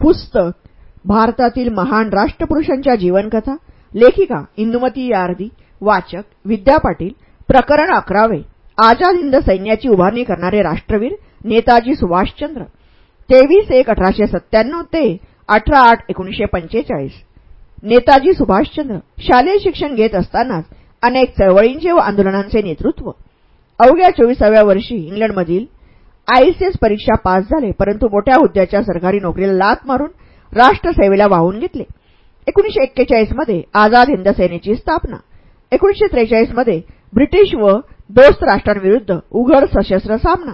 पुस्तक भारतातील महान राष्ट्रपुरुषांच्या जीवनकथा लेखिका इंदुमती यार्दी वाचक विद्या पाटील प्रकरण अकरावे आझाद हिंद सैन्याची उभारणी करणारे राष्ट्रवीर नेताजी सुभाषचंद्र तेवीस एक अठराशे सत्त्याण्णव ते अठरा आठ एकोणीशे पंचेचाळीस. नेताजी सुभाषचंद्र शालेय शिक्षण घेत असतानाच अनेक चळवळींचे व आंदोलनांचे नेतृत्व. अवघ्या चोवीसाव्या वर्षी इंग्लंडमधील आयसीएस परीक्षा पास झाले परंतु मोठ्या हुद्द्याच्या सरकारी नोकरीला लात मारून राष्ट्रसेवेला वाहून घेतले. एकोणीशे एक्केचाळीसमध्ये आझाद हिंद सेनेची स्थापना. एकोणीशे त्रेचाळीसमध्ये ब्रिटिश व दोस्त राष्ट्रांविरुद्ध उघड सशस्त्र सामना.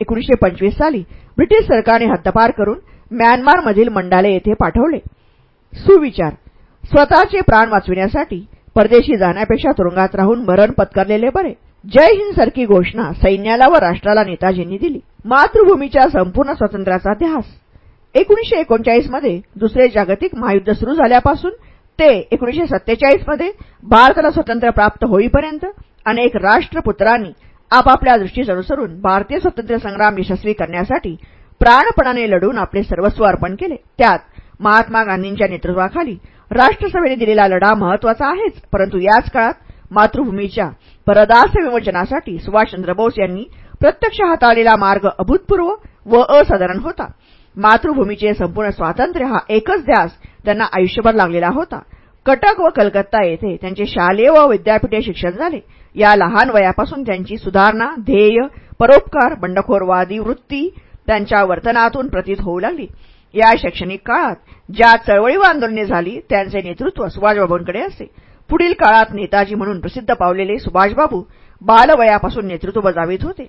एकोणीशे पंचवीस साली ब्रिटिश सरकारने हद्दपार करून म्यानमारमधील मंडाले येथे पाठवले. सुविचार. स्वतःचे प्राण वाचविण्यासाठी परदेशी जाण्यापेक्षा तुरुंगात राहून मरण पत्करलेले बरे. जय हिंद सारखी घोषणा सैन्याला व राष्ट्राला नेताजींनी दिली. मातृभूमीच्या संपूर्ण स्वातंत्र्याचा ध्यास एकोणीशे एकोणचाळीसमध्ये दुसरे जागतिक महायुद्ध सुरू झाल्यापासून ते एकोणीशे सत्तेचाळीसमध्ये भारताला स्वातंत्र्य प्राप्त होईपर्यंत अनेक राष्ट्रपुत्रांनी आपापल्या दृष्टीस अनुसरून भारतीय स्वातंत्र्य संग्राम यशस्वी करण्यासाठी प्राणपणाने लढून आपले सर्वस्व अर्पण केले. त्यात महात्मा गांधींच्या नेतृत्वाखाली राष्ट्रसभेने दिलेला लढा महत्त्वाचा आहेच. परंतु याच काळात मातृभूमीच्या परदास विमोचनासाठी सुभाषचंद्र बोस यांनी प्रत्यक्ष हाताळलेला मार्ग अभूतपूर्व व असाधारण होता. मातृभूमीचे संपूर्ण स्वातंत्र्य हा एकच ध्यास त्यांना आयुष्यभर लागलेला होता. कटक व कलकत्ता येथे त्यांचे शालेय व विद्यापीठे शिक्षण झाले. या लहान वयापासून त्यांची सुधारणा ध्येय परोपकार बंडखोरवादी वृत्ती त्यांच्या वर्तनातून प्रतीत होऊ लागली. या शैक्षणिक काळात ज्या चळवळी व आंदोलने झाली त्यांचे नेतृत्व सुभाषबाबूंकडे असे. पुढील काळात नेताजी म्हणून प्रसिद्ध पावलेले सुभाषबाबू बालवयापासून नेतृत्व बजावित होते.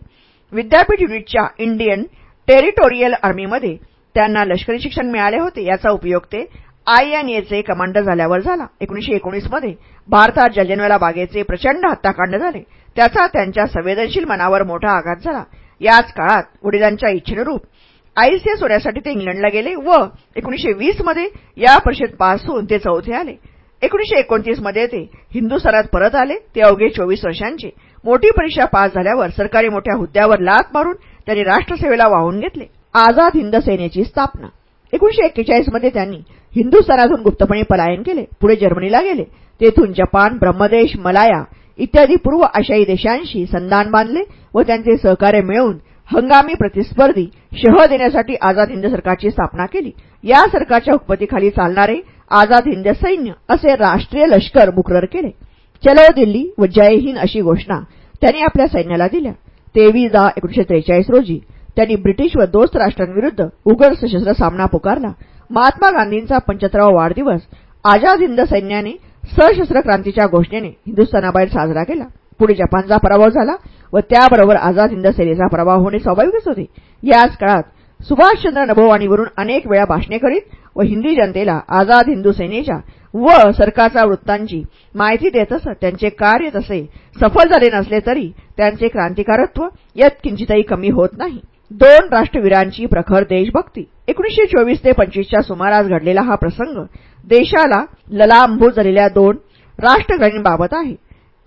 विद्यापीठ युनिटच्या इंडियन टेरिटोरियल आर्मीमध्ये त्यांना लष्करी शिक्षण मिळाले होते. याचा उपयोग ते आयएनएचे कमांडर झाल्यावर झाला. एकोणीशे एकोणीसमध्ये भारतात जलियनवाला बागेचे प्रचंड हत्याकांड झाले त्याचा त्यांच्या संवेदनशील मनावर मोठा आघात झाला. याच काळात वडिलांच्या इच्छेनुरूप आयसीएस होण्यासाठी ते इंग्लंडला गेले व एकोणीशे वीसमध्ये या परिषद पास होऊन ते चौथे आले. एकोणीशे एकोणतीसमध्ये ते हिंदुस्थानात परत आले. ते अवघे चोवीस वर्षांचे. मोठी परीक्षा पास झाल्यावर सरकारी मोठ्या हुद्द्यावर लात मारून त्यांनी राष्ट्रसेवेला वाहून घेतले. आझाद हिंद सेनेची स्थापना. एकोणीशे एक्केचाळीसमध्ये त्यांनी हिंदुस्थानातून गुप्तपणे पलायन केले. पुढे जर्मनीला गेले. तेथून जपान ब्रह्मदेश मलाया इत्यादी पूर्व आशियाई देशांशी संधान बांधले व त्यांचे सहकार्य मिळवून हंगामी प्रतिस्पर्धी शह देण्यासाठी आझाद हिंद सरकारची स्थापना केली. या सरकारच्या हुकमतीखाली चालणारे आझाद हिंद सैन्य असे राष्ट्रीय लष्कर मुकरर केले. चलो दिल्ली व जय हिंद अशी घोषणा त्यांनी आपल्या सैन्याला दिल्या. तेवीस दहा एकोणीशे त्रेचाळीस रोजी त्यांनी ब्रिटिश व दोस्त राष्ट्रांविरुद्ध उघड सशस्त्र सामना पुकारला. महात्मा गांधींचा पंचहत्तरावा वाढदिवस आझाद हिंद सैन्याने सशस्त्र क्रांतीच्या घोषणेने हिंदुस्थानाबाहेर साजरा केला. पुढे जपानचा पराभव झाला व त्याबरोबर आझाद हिंद सेनेचा पराभव होणे स्वाभाविकच होते. याच काळात सुभाषचंद्र नभोवाणीवरून अनेक वेळा भाषणे करीत व हिंदी जनतेला आझाद हिंदू सेनेच्या व सरकारच्या वृत्तांची माहिती देत असत त्यांचे कार्य तसे सफल झाले नसले तरी त्यांचे क्रांतिकारत्व यात किंचितही कमी होत नाही. दोन राष्ट्रवीरांची प्रखर देशभक्ती. एकोणीशे चोवीस ते पंचवीसच्या सुमारास घडलेला हा प्रसंग देशाला ललांभूत झालेल्या दोन राष्ट्रगणींबाबत आहे.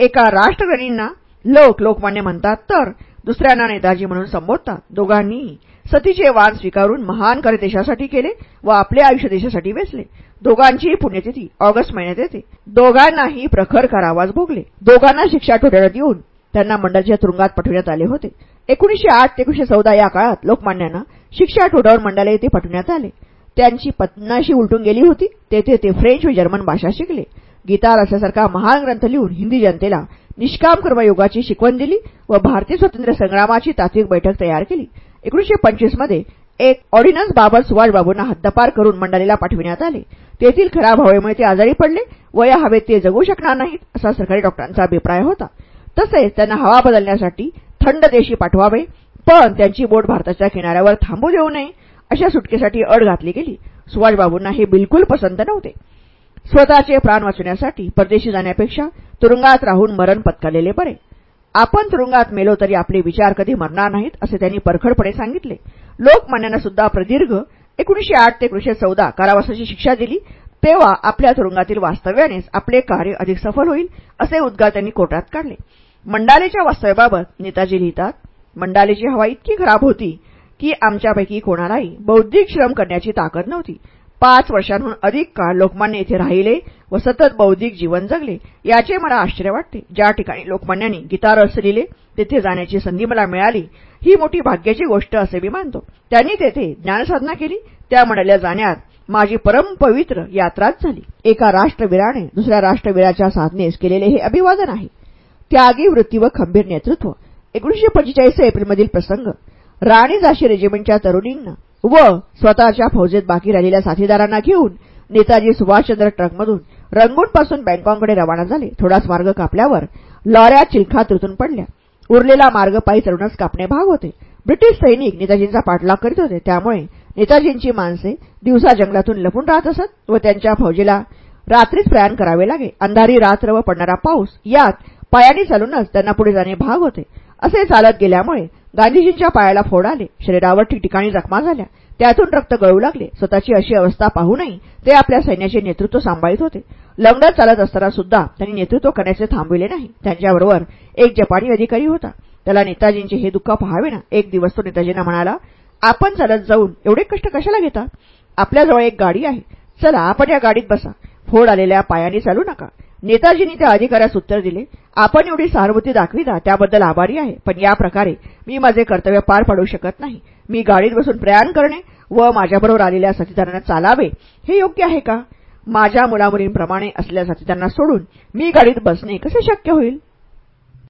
एका राष्ट्रगणींना लोक लोकमान्य म्हणतात तर दुसऱ्यांना नेताजी म्हणून संबोधतात. दोघांनीही सतीचे वाण स्वीकारून महान कार्य देशासाठी केले व आपले आयुष्य देशासाठी वेचले. दोघांचीही पुण्यतिथी ऑगस्ट महिन्यात येते. दोघांनाही प्रखर कारावास भोगले. दोघांना शिक्षा ठोठ्यात येऊन त्यांना मंडळाच्या तुरुंगात पाठवण्यात आले होते. एकोणीशे आठ ते एकोणीशे चौदा या काळात लोकमान्यांना शिक्षा ठोठावून मंडळा येथे पाठवण्यात आले. त्यांची पत्नाशी उलटून गेली होती. तेथे ते फ्रेंच व जर्मन भाषा शिकले. गीता रसासारखा महान ग्रंथ लिहून हिंदी जनतेला निष्काम कर्मयोगाची शिकवण दिली व भारतीय स्वातंत्र्य संग्रामाची तात्विक बैठक तयार केली. एकोणीशे पंचवीसमध्ये एक ऑर्डिनन्सबाबत सुभाषबाबूंना हद्दपार करून मंडलेला पाठविण्यात आले. तेथील खराब हवेमुळे ते आजारी पडले. व या हवेत ते जगू शकणार नाहीत असा सरकारी डॉक्टरांचा अभिप्राय होता. तसेच त्यांना हवा बदलण्यासाठी थंड देशी पाठवावे पण त्यांची बोट भारताच्या किनाऱ्यावर थांबू देऊ नये अशा सुटकेसाठी अड घातली गेली. सुभाषबाबूंना हे बिलकुल पसंत नव्हते. स्वतःचे प्राण वाचवण्यासाठी परदेशी जाण्यापेक्षा तुरुंगात राहून मरण पत्करलेले बरे. आपण तुरुंगात मेलो तरी आपले विचार कधी मरणार नाहीत असे त्यांनी परखडपणे सांगितले. लोकमान्यांना सुद्धा प्रदीर्घ एकोणीशे आठ ते एकोणीशे चौदा कारावासाची शिक्षा दिली. तेव्हा आपल्या तुरुंगातील वास्तव्यानेच आपले कार्य अधिक सफल होईल असे उद्गार त्यांनी कोर्टात काढले. मंडालेच्या वास्तव्याबाबत नेताजी लिहितात मंडालेची हवा इतकी खराब होती की आमच्यापैकी कोणालाही बौद्धिक श्रम करण्याची ताकद नव्हती. पाच वर्षांहून अधिक काळ लोकमान्य येथे राहिले व सतत बौद्धिक जीवन जगले. याचे मला आश्चर्य वाटते. ज्या ठिकाणी लोकमान्यांनी गीतारस लिहिले तेथे जाण्याची संधी मला मिळाली. ही मोठी भाग्याची गोष्ट असे मी मानतो. त्यांनी तेथे ज्ञानसाधना केली. त्या म्हणाल्या जाण्यात माझी परमपवित्र यात्राच झाली. एका राष्ट्रवीराने दुसऱ्या राष्ट्रवीराच्या साधनेस केलेले हे अभिवादन आहे. त्यागी वृत्ती व खंबीर नेतृत्व. एकोणीशे पंचेचाळीस एप्रिलमधील प्रसंग. राणी झाशी रेजिमेंटच्या तरुणींना व स्वतःच्या फौजेत बाकी राहिलेल्या साथीदारांना घेऊन नेताजी सुभाषचंद्र ट्रकमधून रंगूनपासून बँकॉककडे रवाना झाले. थोडाच मार्ग कापल्यावर लॉऱ्या चिलखात तुटून पडल्या. उरलेला मार्ग पायी चढूनच कापणे भाग होते. ब्रिटिश सैनिक नेताजींचा पाठलाग करीत होते. त्यामुळे नेताजींची माणसे दिवसा जंगलातून लपून राहत असत व त्यांच्या फौजेला रात्रीच प्रयाण करावे लागे. अंधारी रात्र व पडणारा पाऊस यात पायाने चालूनच त्यांना पुढे जाणे भाग होते. असे चालत गेल्यामुळे गांधीजींच्या पायाला फोड आले. शरीरावर ठिकठिकाणी जखमा झाल्या. त्यातून रक्त गळू लागले. स्वतःची अशी अवस्था पाहूनही ते आपल्या सैन्याचे नेतृत्व सांभाळीत होते. लंगडात चालत असताना सुद्धा त्यांनी नेतृत्व करण्याचे थांबविले नाही. त्यांच्याबरोबर एक जपानी अधिकारी होता. त्याला नेताजींचे हे दुःख पहावे ना एक दिवस तो नेताजींना म्हणाला आपण चालत जाऊन एवढे कष्ट कशाला घेता? आपल्याजवळ एक गाडी आहे. चला आपण या गाडीत बसा. फोड आलेल्या पायाने चालू नका. नेताजींनी त्या अधिकाऱ्यास उत्तर दिले. आपण एवढी सहानुभूती दाखविता त्याबद्दल आभारी आहे. पण या प्रकारे मी माझे कर्तव्य पार पाडू शकत नाही. मी गाडीत बसून प्रयाण करणे व माझ्याबरोबर आलेल्या साथीदारांना चालावे हे योग्य आहे का? माझ्या मुलामुलींप्रमाणे असलेल्या साथीदारांना सोडून मी गाडीत बसणे कसे शक्य होईल?